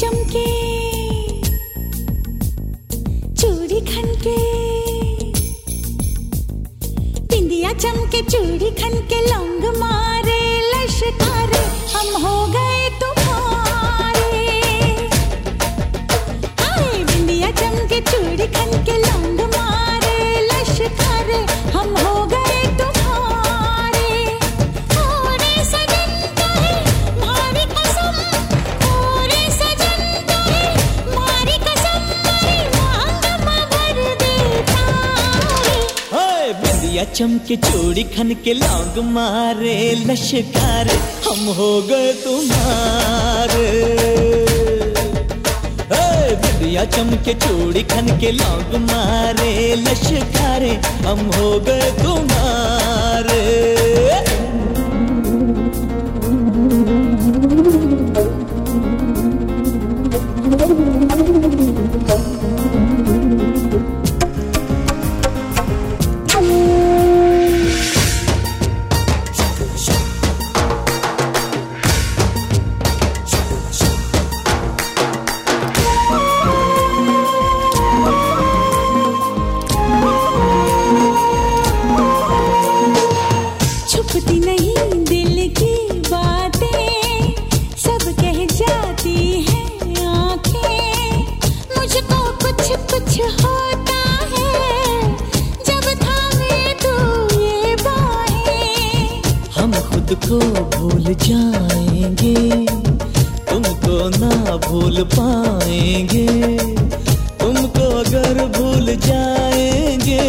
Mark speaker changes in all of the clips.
Speaker 1: चमके चूड़ी खनके बिंदिया चमके चूड़ी खनके लौंग मारे लश्कारे हम हो गए
Speaker 2: ओए चमके चोरी खन के लौंग मारे, लश्कार, हम हो गए तुम्हारे। बिंदिया चमके चोरी खन के लौंग मारे, लशकार, हम हो गए तुम्हारे।
Speaker 1: को
Speaker 2: भूल जाएँगे, तुमको ना भूल पाएँगे। तुमको अगर भूल जाएँगे,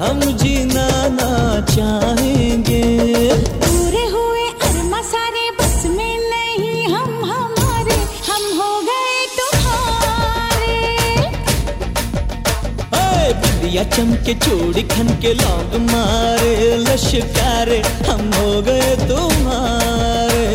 Speaker 2: हम जीना ना चाहेंगे। बिंदिया चमके चूड़ी खन के लौंग मारे लश्कारे हम हो गए तुम्हारे।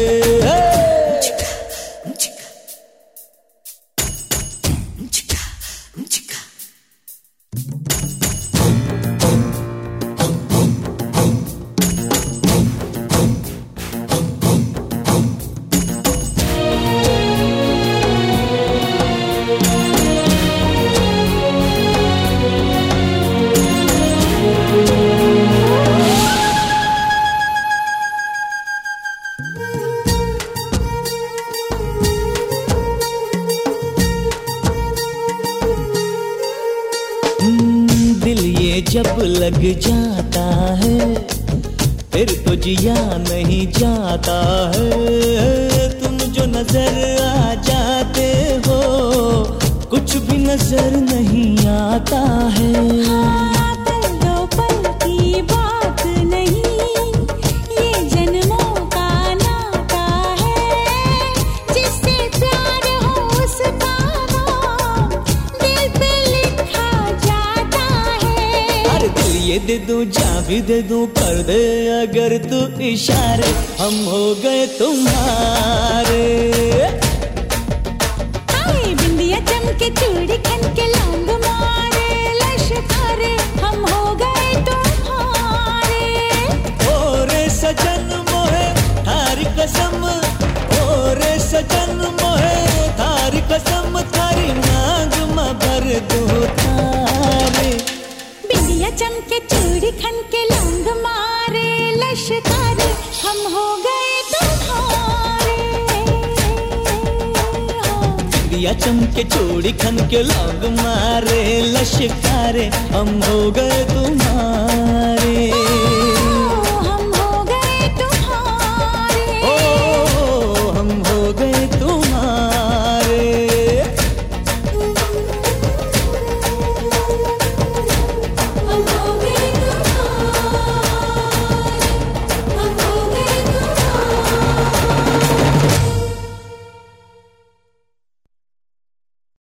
Speaker 2: जब लग जाता है फिर तो जिया नहीं जाता है। तुम जो नज़र आ जाते हो कुछ भी नज़र नहीं आता है।
Speaker 1: हाँ, दे
Speaker 2: दूँ जा भी दे दूँ कर दे अगर तू इशारे। हम हो गए तुम्हारे।
Speaker 1: हाय बिंदिया चमके चूड़ी खन के लौंग मारे लश्कारे हम हो गए तुम्हारे।
Speaker 2: ओरे सजन मोहे थारी कसम। ओरे सजन मोहे थारी कसम थारी मांग म भर दो।
Speaker 1: चमके चूड़ी खन के लौंग मारे, लश्कर, हम हो गए तुम्हारे।
Speaker 2: दिया चमके चूड़ी खन के लौंग मारे, लश्कारे, हम हो गए तुम्हारे